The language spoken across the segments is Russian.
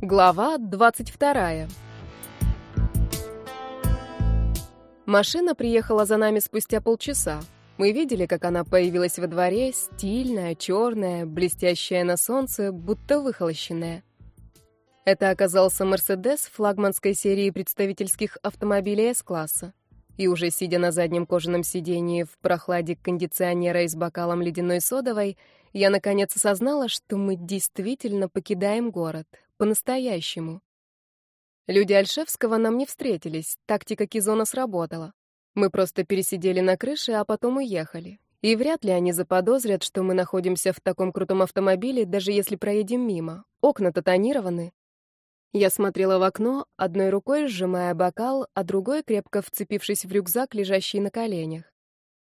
Глава 22. Машина приехала за нами спустя полчаса. Мы видели, как она появилась во дворе, стильная, черная, блестящая на солнце, будто выхолощенная. Это оказался «Мерседес» флагманской серии представительских автомобилей С-класса. И уже сидя на заднем кожаном сидении в прохладе кондиционера и с бокалом ледяной содовой, я наконец осознала, что мы действительно покидаем город. По-настоящему. Люди Альшевского нам не встретились, тактика Кизона сработала. Мы просто пересидели на крыше, а потом уехали. И вряд ли они заподозрят, что мы находимся в таком крутом автомобиле, даже если проедем мимо. Окна-то тонированы. Я смотрела в окно, одной рукой сжимая бокал, а другой крепко вцепившись в рюкзак, лежащий на коленях.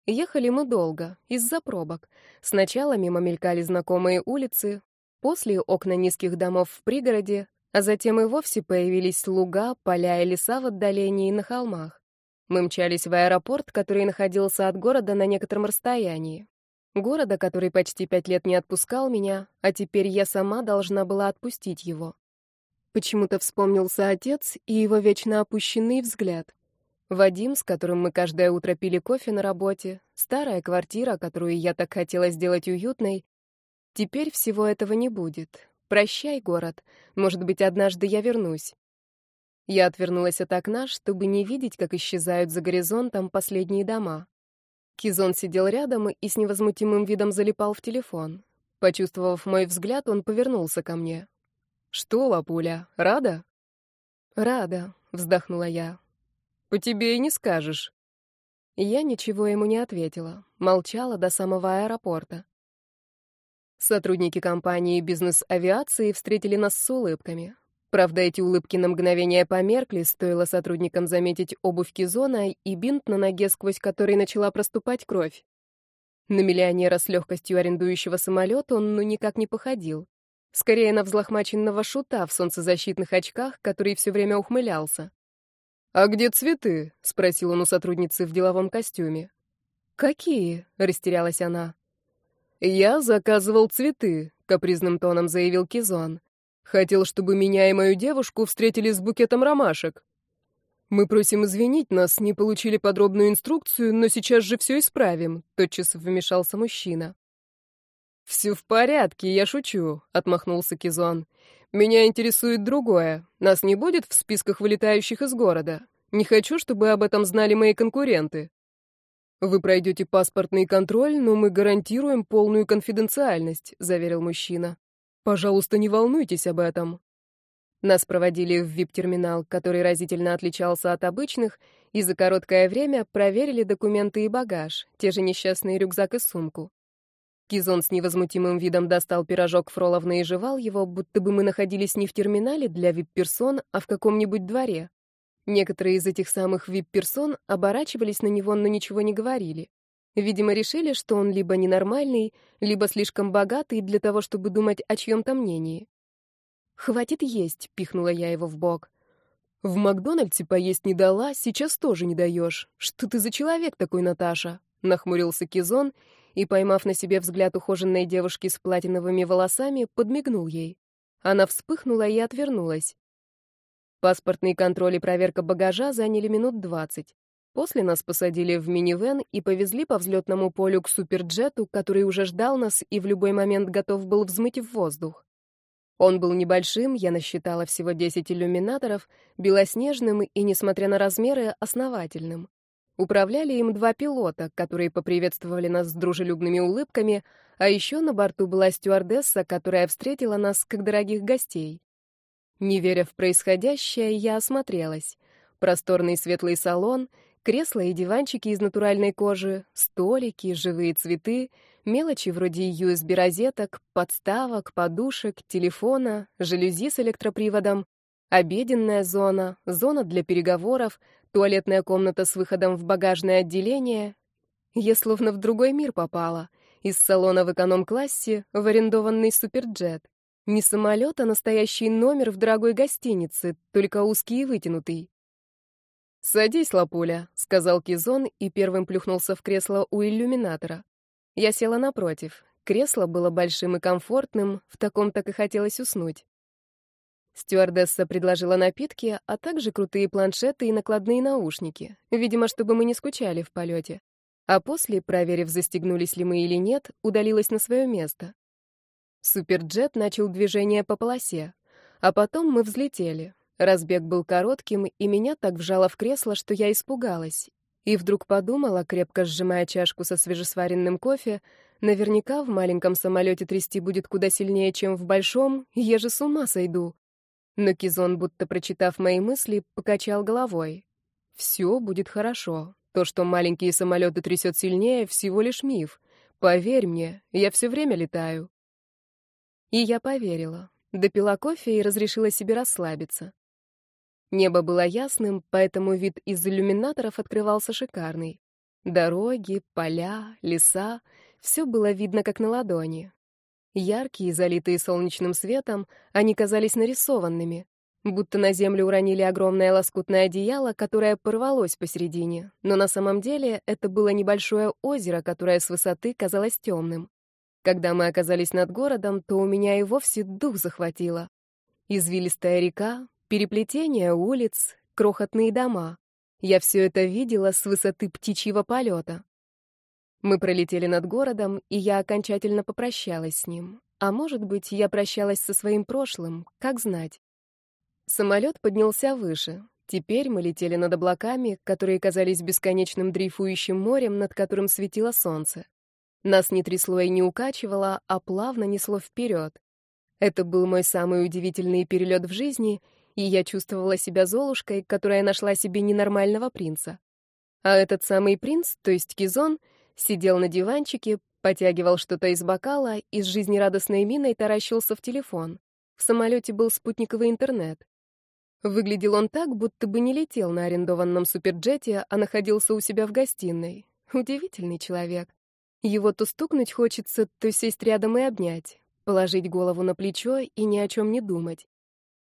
Ехали мы долго, из-за пробок. Сначала мимо мелькали знакомые улицы, после окна низких домов в пригороде, а затем и вовсе появились луга, поля и леса в отдалении на холмах. Мы мчались в аэропорт, который находился от города на некотором расстоянии. Города, который почти пять лет не отпускал меня, а теперь я сама должна была отпустить его. Почему-то вспомнился отец и его вечно опущенный взгляд. Вадим, с которым мы каждое утро пили кофе на работе, старая квартира, которую я так хотела сделать уютной. Теперь всего этого не будет. Прощай, город. Может быть, однажды я вернусь. Я отвернулась от окна, чтобы не видеть, как исчезают за горизонтом последние дома. Кизон сидел рядом и с невозмутимым видом залипал в телефон. Почувствовав мой взгляд, он повернулся ко мне. «Что, Лапуля, рада?» «Рада», — вздохнула я. По тебе и не скажешь. Я ничего ему не ответила, молчала до самого аэропорта. Сотрудники компании бизнес-авиации встретили нас с улыбками. Правда, эти улыбки на мгновение померкли, стоило сотрудникам заметить обувь Кизона и бинт на ноге, сквозь который начала проступать кровь. На миллионера с легкостью арендующего самолет он ну никак не походил. Скорее на взлохмаченного шута в солнцезащитных очках, который все время ухмылялся. «А где цветы?» — спросил он у сотрудницы в деловом костюме. «Какие?» — растерялась она. «Я заказывал цветы», — капризным тоном заявил Кизон. «Хотел, чтобы меня и мою девушку встретили с букетом ромашек». «Мы просим извинить нас, не получили подробную инструкцию, но сейчас же все исправим», — тотчас вмешался мужчина. «Все в порядке, я шучу», — отмахнулся Кизон. Меня интересует другое. Нас не будет в списках вылетающих из города. Не хочу, чтобы об этом знали мои конкуренты. Вы пройдете паспортный контроль, но мы гарантируем полную конфиденциальность, заверил мужчина. Пожалуйста, не волнуйтесь об этом. Нас проводили в VIP-терминал, который разительно отличался от обычных, и за короткое время проверили документы и багаж, те же несчастные рюкзак и сумку. Кизон с невозмутимым видом достал пирожок Фроловна и жевал его, будто бы мы находились не в терминале для вип-персон, а в каком-нибудь дворе. Некоторые из этих самых вип-персон оборачивались на него, но ничего не говорили. Видимо, решили, что он либо ненормальный, либо слишком богатый для того, чтобы думать о чьем-то мнении. «Хватит есть», — пихнула я его в бок. «В Макдональдсе поесть не дала, сейчас тоже не даешь. Что ты за человек такой, Наташа?» — нахмурился Кизон и, поймав на себе взгляд ухоженной девушки с платиновыми волосами, подмигнул ей. Она вспыхнула и отвернулась. Паспортный контроль и проверка багажа заняли минут двадцать. После нас посадили в минивэн и повезли по взлетному полю к суперджету, который уже ждал нас и в любой момент готов был взмыть в воздух. Он был небольшим, я насчитала всего 10 иллюминаторов, белоснежным и, несмотря на размеры, основательным. Управляли им два пилота, которые поприветствовали нас с дружелюбными улыбками, а еще на борту была стюардесса, которая встретила нас как дорогих гостей. Не веря в происходящее, я осмотрелась. Просторный светлый салон, кресла и диванчики из натуральной кожи, столики, живые цветы, мелочи вроде USB-розеток, подставок, подушек, телефона, жалюзи с электроприводом, обеденная зона, зона для переговоров, туалетная комната с выходом в багажное отделение. Я словно в другой мир попала. Из салона в эконом-классе в арендованный суперджет. Не самолет, а настоящий номер в дорогой гостинице, только узкий и вытянутый. «Садись, Лапуля», — сказал Кизон и первым плюхнулся в кресло у иллюминатора. Я села напротив. Кресло было большим и комфортным, в таком так и хотелось уснуть. Стюардесса предложила напитки, а также крутые планшеты и накладные наушники, видимо, чтобы мы не скучали в полете. А после, проверив, застегнулись ли мы или нет, удалилась на свое место. Суперджет начал движение по полосе, а потом мы взлетели. Разбег был коротким, и меня так вжало в кресло, что я испугалась. И вдруг подумала, крепко сжимая чашку со свежесваренным кофе, наверняка в маленьком самолете трясти будет куда сильнее, чем в большом, я же с ума сойду. Но Кизон, будто прочитав мои мысли, покачал головой. «Все будет хорошо. То, что маленькие самолеты трясет сильнее, всего лишь миф. Поверь мне, я все время летаю». И я поверила. Допила кофе и разрешила себе расслабиться. Небо было ясным, поэтому вид из иллюминаторов открывался шикарный. Дороги, поля, леса — все было видно как на ладони. Яркие, залитые солнечным светом, они казались нарисованными, будто на землю уронили огромное лоскутное одеяло, которое порвалось посередине, но на самом деле это было небольшое озеро, которое с высоты казалось темным. Когда мы оказались над городом, то у меня и вовсе дух захватило. Извилистая река, переплетение улиц, крохотные дома. Я все это видела с высоты птичьего полета. Мы пролетели над городом, и я окончательно попрощалась с ним. А может быть, я прощалась со своим прошлым, как знать. Самолет поднялся выше. Теперь мы летели над облаками, которые казались бесконечным дрейфующим морем, над которым светило солнце. Нас не трясло и не укачивало, а плавно несло вперед. Это был мой самый удивительный перелет в жизни, и я чувствовала себя Золушкой, которая нашла себе ненормального принца. А этот самый принц, то есть Кизон, сидел на диванчике, потягивал что-то из бокала и с жизнерадостной миной таращился в телефон. В самолете был спутниковый интернет. Выглядел он так, будто бы не летел на арендованном суперджете, а находился у себя в гостиной. Удивительный человек. Его то стукнуть хочется, то сесть рядом и обнять, положить голову на плечо и ни о чем не думать.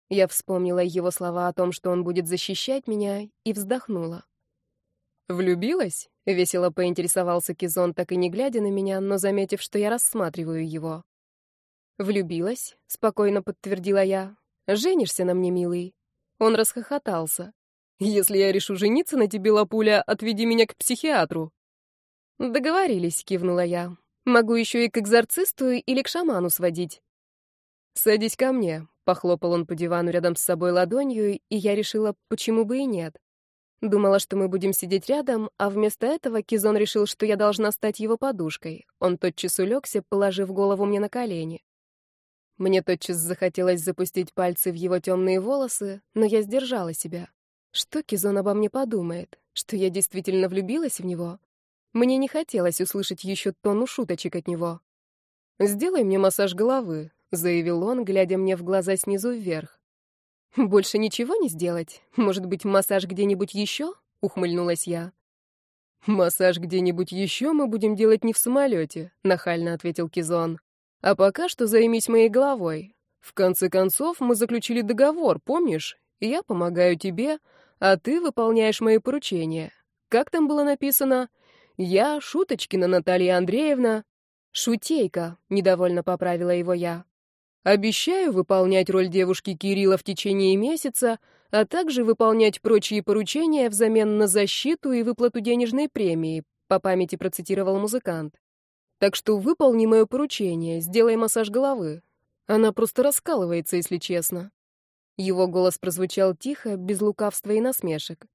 Я вспомнила его слова о том, что он будет защищать меня, и вздохнула. «Влюбилась?» — весело поинтересовался Кизон, так и не глядя на меня, но заметив, что я рассматриваю его. «Влюбилась?» — спокойно подтвердила я. «Женишься на мне, милый?» Он расхохотался. «Если я решу жениться на тебе, Лапуля, отведи меня к психиатру». «Договорились», — кивнула я. «Могу еще и к экзорцисту или к шаману сводить». «Садись ко мне», — похлопал он по дивану рядом с собой ладонью, и я решила, почему бы и нет. Думала, что мы будем сидеть рядом, а вместо этого Кизон решил, что я должна стать его подушкой. Он тотчас улегся, положив голову мне на колени. Мне тотчас захотелось запустить пальцы в его темные волосы, но я сдержала себя. Что Кизон обо мне подумает? Что я действительно влюбилась в него? Мне не хотелось услышать еще тонну шуточек от него. «Сделай мне массаж головы», — заявил он, глядя мне в глаза снизу вверх. «Больше ничего не сделать? Может быть, массаж где-нибудь еще?» — ухмыльнулась я. «Массаж где-нибудь еще мы будем делать не в самолете», — нахально ответил Кизон. «А пока что займись моей головой. В конце концов, мы заключили договор, помнишь? Я помогаю тебе, а ты выполняешь мои поручения. Как там было написано? Я, Шуточкина Наталья Андреевна...» «Шутейка», — недовольно поправила его я. Обещаю выполнять роль девушки Кирилла в течение месяца, а также выполнять прочие поручения взамен на защиту и выплату денежной премии, по памяти процитировал музыкант. Так что выполни мое поручение, сделай массаж головы. Она просто раскалывается, если честно. Его голос прозвучал тихо, без лукавства и насмешек.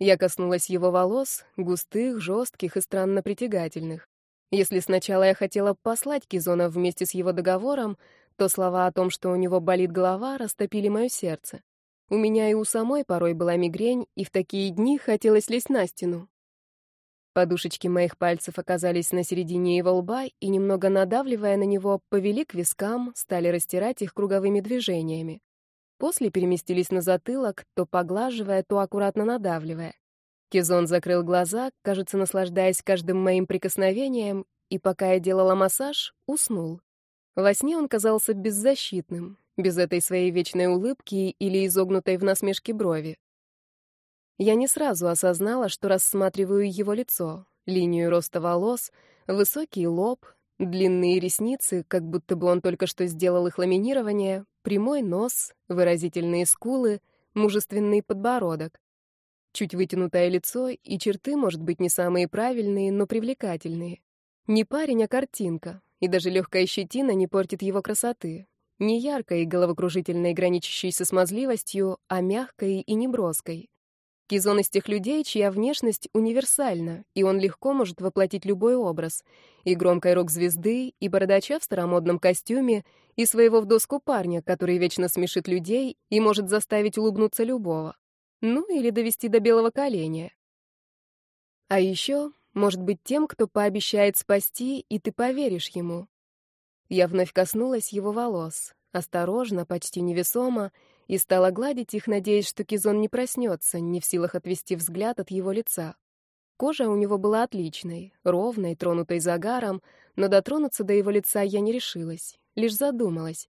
Я коснулась его волос, густых, жестких и странно притягательных. Если сначала я хотела послать Кизона вместе с его договором, то слова о том, что у него болит голова, растопили мое сердце. У меня и у самой порой была мигрень, и в такие дни хотелось лезть на стену. Подушечки моих пальцев оказались на середине его лба и, немного надавливая на него, повели к вискам, стали растирать их круговыми движениями. После переместились на затылок, то поглаживая, то аккуратно надавливая. Кизон закрыл глаза, кажется, наслаждаясь каждым моим прикосновением, и пока я делала массаж, уснул. Во сне он казался беззащитным, без этой своей вечной улыбки или изогнутой в насмешке брови. Я не сразу осознала, что рассматриваю его лицо, линию роста волос, высокий лоб, Длинные ресницы, как будто бы он только что сделал их ламинирование, прямой нос, выразительные скулы, мужественный подбородок. Чуть вытянутое лицо и черты, может быть, не самые правильные, но привлекательные. Не парень, а картинка, и даже легкая щетина не портит его красоты. Не яркой и головокружительной, граничащей со смазливостью, а мягкой и неброской. Кизон из тех людей, чья внешность универсальна, и он легко может воплотить любой образ. И громкой рок-звезды, и бородача в старомодном костюме, и своего в доску парня, который вечно смешит людей и может заставить улыбнуться любого. Ну, или довести до белого коленя. А еще, может быть, тем, кто пообещает спасти, и ты поверишь ему. Я вновь коснулась его волос, осторожно, почти невесомо, и стала гладить их, надеясь, что Кизон не проснется, не в силах отвести взгляд от его лица. Кожа у него была отличной, ровной, тронутой загаром, но дотронуться до его лица я не решилась, лишь задумалась.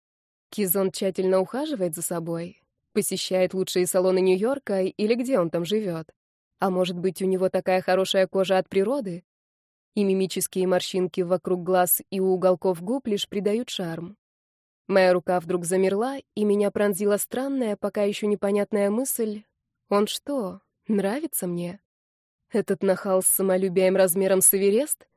Кизон тщательно ухаживает за собой, посещает лучшие салоны Нью-Йорка или где он там живет. А может быть, у него такая хорошая кожа от природы? И мимические морщинки вокруг глаз и у уголков губ лишь придают шарм. Моя рука вдруг замерла, и меня пронзила странная, пока еще непонятная мысль. Он что, нравится мне? Этот нахал с самолюбием размером с Эверест?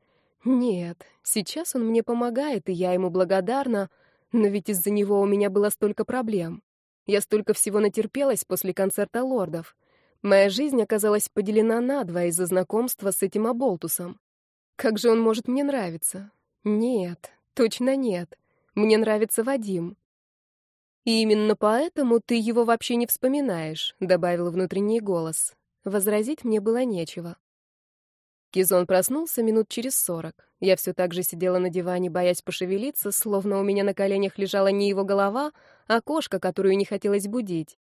Нет, сейчас он мне помогает, и я ему благодарна, но ведь из-за него у меня было столько проблем. Я столько всего натерпелась после концерта лордов. Моя жизнь оказалась поделена на два из-за знакомства с этим оболтусом. Как же он может мне нравиться? Нет, точно нет. Мне нравится Вадим. И именно поэтому ты его вообще не вспоминаешь, добавил внутренний голос. Возразить мне было нечего. Кизон проснулся минут через сорок. Я все так же сидела на диване, боясь пошевелиться, словно у меня на коленях лежала не его голова, а кошка, которую не хотелось будить.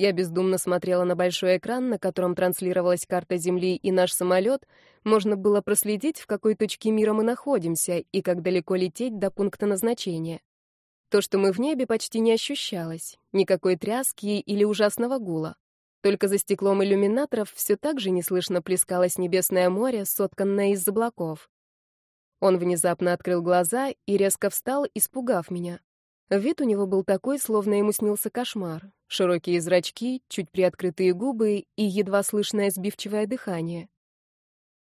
Я бездумно смотрела на большой экран, на котором транслировалась карта Земли и наш самолет. Можно было проследить, в какой точке мира мы находимся и как далеко лететь до пункта назначения. То, что мы в небе, почти не ощущалось. Никакой тряски или ужасного гула. Только за стеклом иллюминаторов все так же неслышно плескалось небесное море, сотканное из облаков. Он внезапно открыл глаза и резко встал, испугав меня. Вид у него был такой, словно ему снился кошмар. Широкие зрачки, чуть приоткрытые губы и едва слышное сбивчивое дыхание.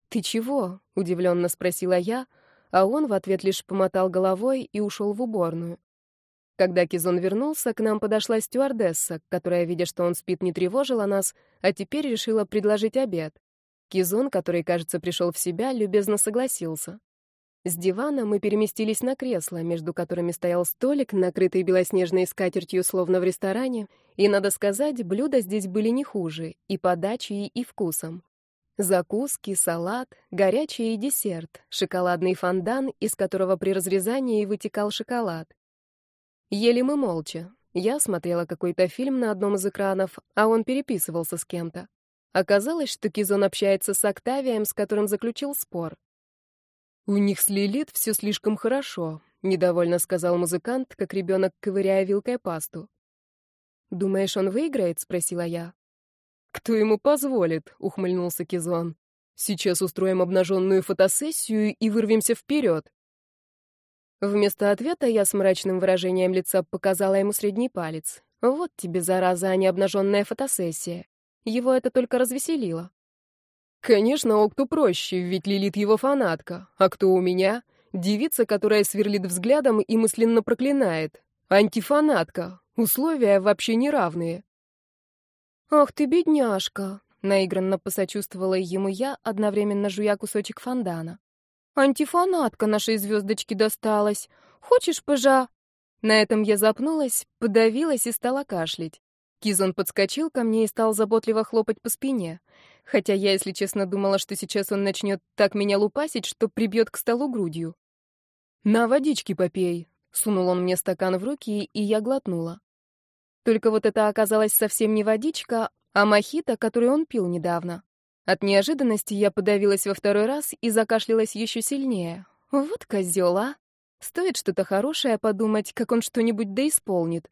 «Ты чего?» — удивленно спросила я, а он в ответ лишь помотал головой и ушел в уборную. Когда Кизон вернулся, к нам подошла стюардесса, которая, видя, что он спит, не тревожила нас, а теперь решила предложить обед. Кизон, который, кажется, пришел в себя, любезно согласился. С дивана мы переместились на кресло, между которыми стоял столик, накрытый белоснежной скатертью, словно в ресторане, и, надо сказать, блюда здесь были не хуже, и подачей, и вкусом. Закуски, салат, горячий и десерт, шоколадный фондан, из которого при разрезании вытекал шоколад. Ели мы молча. Я смотрела какой-то фильм на одном из экранов, а он переписывался с кем-то. Оказалось, что Кизон общается с Октавием, с которым заключил спор. «У них с Лилит все слишком хорошо», — недовольно сказал музыкант, как ребенок, ковыряя вилкой пасту. «Думаешь, он выиграет?» — спросила я. «Кто ему позволит?» — ухмыльнулся Кизон. «Сейчас устроим обнаженную фотосессию и вырвемся вперед». Вместо ответа я с мрачным выражением лица показала ему средний палец. «Вот тебе, зараза, а не обнаженная фотосессия. Его это только развеселило. Конечно, Окту проще, ведь Лилит его фанатка. А кто у меня? Девица, которая сверлит взглядом и мысленно проклинает. Антифанатка. Условия вообще неравные. «Ах ты, бедняжка!» — наигранно посочувствовала ему я, одновременно жуя кусочек фондана. «Антифанатка нашей звездочке досталась. Хочешь, пожа...» На этом я запнулась, подавилась и стала кашлять. Кизон подскочил ко мне и стал заботливо хлопать по спине. Хотя я, если честно, думала, что сейчас он начнет так меня лупасить, что прибьет к столу грудью. «На водички попей», — сунул он мне стакан в руки, и я глотнула. Только вот это оказалось совсем не водичка, а мохито, который он пил недавно. От неожиданности я подавилась во второй раз и закашлялась еще сильнее. Вот козел, а! Стоит что-то хорошее подумать, как он что-нибудь да исполнит.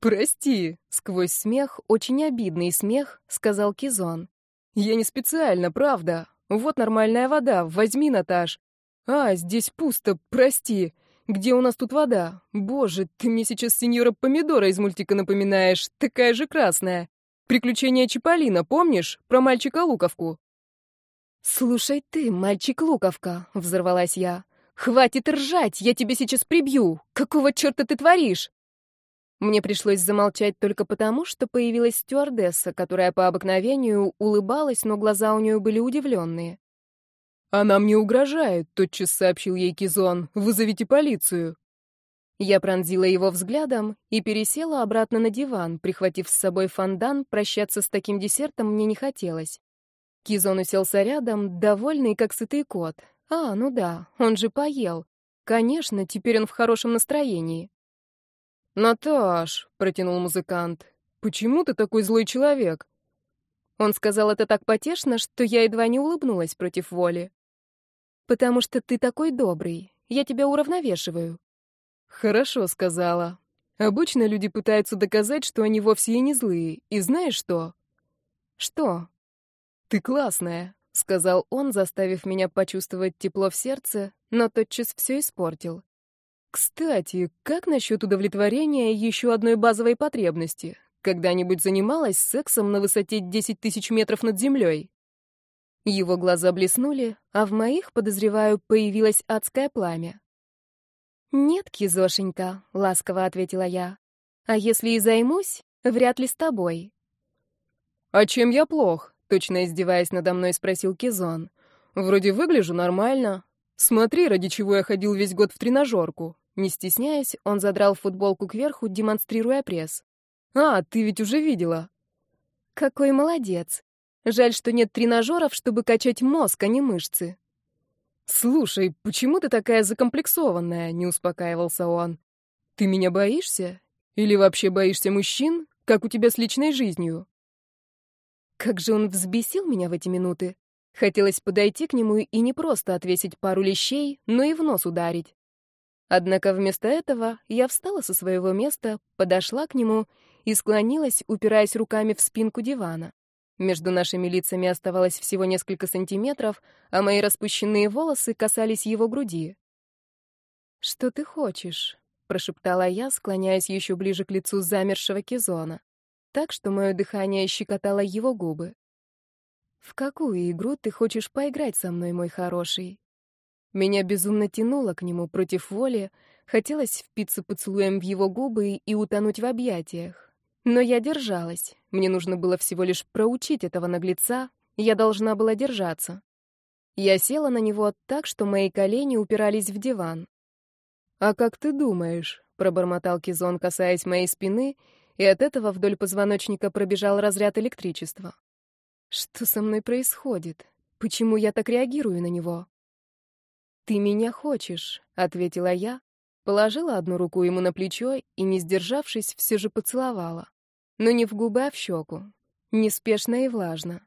«Прости», — сквозь смех, очень обидный смех, сказал Кизон. «Я не специально, правда. Вот нормальная вода, возьми, Наташ. «А, здесь пусто, прости. Где у нас тут вода? Боже, ты мне сейчас сеньора Помидора из мультика напоминаешь, такая же красная. Приключения Чиполлино, помнишь? Про мальчика Луковку». «Слушай ты, мальчик Луковка», — взорвалась я. «Хватит ржать, я тебя сейчас прибью! Какого черта ты творишь?» Мне пришлось замолчать только потому, что появилась стюардесса, которая по обыкновению улыбалась, но глаза у нее были удивленные. «Она мне угрожает», — тотчас сообщил ей Кизон. «Вызовите полицию». Я пронзила его взглядом и пересела обратно на диван, прихватив с собой фондан, прощаться с таким десертом мне не хотелось. Кизон уселся рядом, довольный, как сытый кот. А, ну да, он же поел. Конечно, теперь он в хорошем настроении. «Наташ», — протянул музыкант, — «почему ты такой злой человек?» Он сказал это так потешно, что я едва не улыбнулась против воли. «Потому что ты такой добрый. Я тебя уравновешиваю». «Хорошо», — сказала. «Обычно люди пытаются доказать, что они вовсе и не злые. И знаешь что?» «Что?» «Ты классная», — сказал он, заставив меня почувствовать тепло в сердце, но тотчас все испортил. «Кстати, как насчет удовлетворения еще одной базовой потребности? Когда-нибудь занималась сексом на высоте 10 тысяч метров над землей?» Его глаза блеснули, а в моих, подозреваю, появилось адское пламя. «Нет, кизошенька», — ласково ответила я. «А если и займусь, вряд ли с тобой». «А чем я плох?» — точно издеваясь надо мной, спросил Кизон. «Вроде выгляжу нормально. Смотри, ради чего я ходил весь год в тренажерку». Не стесняясь, он задрал футболку кверху, демонстрируя пресс. «А, ты ведь уже видела». «Какой молодец. Жаль, что нет тренажеров, чтобы качать мозг, а не мышцы. «Слушай, почему ты такая закомплексованная?» — не успокаивался он. «Ты меня боишься? Или вообще боишься мужчин? Как у тебя с личной жизнью?» Как же он взбесил меня в эти минуты. Хотелось подойти к нему и не просто отвесить пару лещей, но и в нос ударить. Однако вместо этого я встала со своего места, подошла к нему и склонилась, упираясь руками в спинку дивана. Между нашими лицами оставалось всего несколько сантиметров, а мои распущенные волосы касались его груди. «Что ты хочешь?» — прошептала я, склоняясь еще ближе к лицу замершего Кизона, так что мое дыхание щекотало его губы. «В какую игру ты хочешь поиграть со мной, мой хороший?» Меня безумно тянуло к нему против воли, хотелось впиться поцелуем в его губы и утонуть в объятиях. Но я держалась. Мне нужно было всего лишь проучить этого наглеца, я должна была держаться. Я села на него так, что мои колени упирались в диван. «А как ты думаешь?» — пробормотал Кизон, касаясь моей спины, и от этого вдоль позвоночника пробежал разряд электричества. «Что со мной происходит? Почему я так реагирую на него?» «Ты меня хочешь», — ответила я, положила одну руку ему на плечо и, не сдержавшись, все же поцеловала но не в губы, а в щеку. Неспешно и влажно.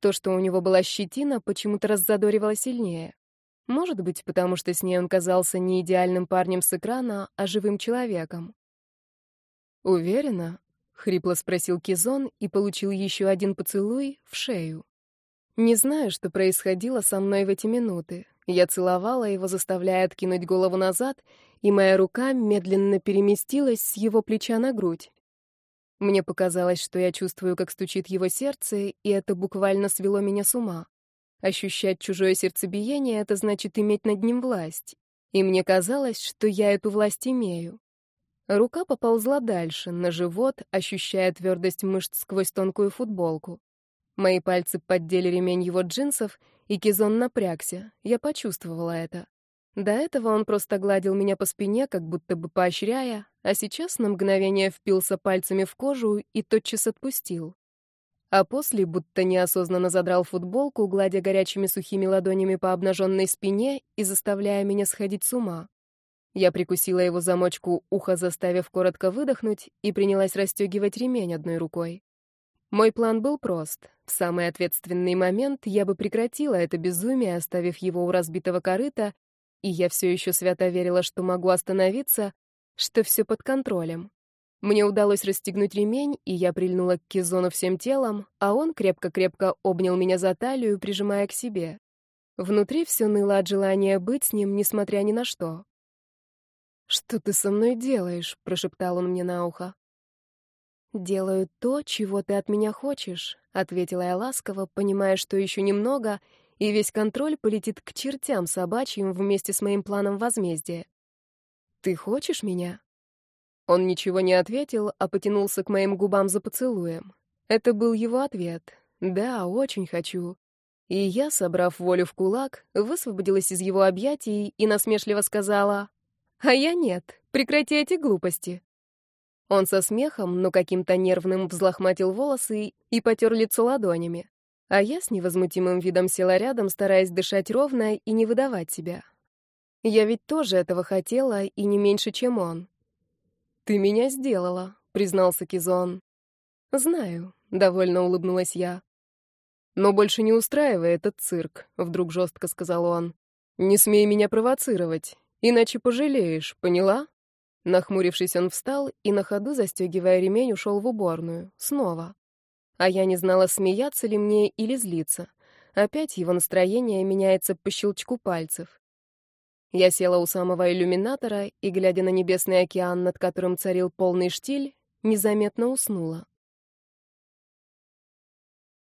То, что у него была щетина, почему-то раззадоривало сильнее. Может быть, потому что с ней он казался не идеальным парнем с экрана, а живым человеком. «Уверена?» — хрипло спросил Кизон и получил еще один поцелуй в шею. Не знаю, что происходило со мной в эти минуты. Я целовала его, заставляя откинуть голову назад, и моя рука медленно переместилась с его плеча на грудь. Мне показалось, что я чувствую, как стучит его сердце, и это буквально свело меня с ума. Ощущать чужое сердцебиение — это значит иметь над ним власть. И мне казалось, что я эту власть имею. Рука поползла дальше, на живот, ощущая твердость мышц сквозь тонкую футболку. Мои пальцы поддели ремень его джинсов, и Кизон напрягся. Я почувствовала это. До этого он просто гладил меня по спине, как будто бы поощряя, а сейчас на мгновение впился пальцами в кожу и тотчас отпустил. А после будто неосознанно задрал футболку, гладя горячими сухими ладонями по обнаженной спине и заставляя меня сходить с ума. Я прикусила его замочку ухо, заставив коротко выдохнуть, и принялась расстегивать ремень одной рукой. Мой план был прост. В самый ответственный момент я бы прекратила это безумие, оставив его у разбитого корыта, и я все еще свято верила, что могу остановиться, что все под контролем. Мне удалось расстегнуть ремень, и я прильнула к Кизону всем телом, а он крепко-крепко обнял меня за талию, прижимая к себе. Внутри все ныло от желания быть с ним, несмотря ни на что. «Что ты со мной делаешь?» — прошептал он мне на ухо. «Делаю то, чего ты от меня хочешь», — ответила я ласково, понимая, что еще немного, и весь контроль полетит к чертям собачьим вместе с моим планом возмездия. «Ты хочешь меня?» Он ничего не ответил, а потянулся к моим губам за поцелуем. Это был его ответ. «Да, очень хочу». И я, собрав волю в кулак, высвободилась из его объятий и насмешливо сказала, «А я нет, прекрати эти глупости». Он со смехом, но каким-то нервным взлохматил волосы и потер лицо ладонями. А я с невозмутимым видом села рядом, стараясь дышать ровно и не выдавать себя. Я ведь тоже этого хотела, и не меньше, чем он. «Ты меня сделала», — признался Кизон. «Знаю», — довольно улыбнулась я. «Но больше не устраивай этот цирк», — вдруг жестко сказал он. «Не смей меня провоцировать, иначе пожалеешь, поняла?» Нахмурившись, он встал и на ходу, застегивая ремень, ушел в уборную. Снова. А я не знала, смеяться ли мне или злиться. Опять его настроение меняется по щелчку пальцев. Я села у самого иллюминатора и, глядя на небесный океан, над которым царил полный штиль, незаметно уснула.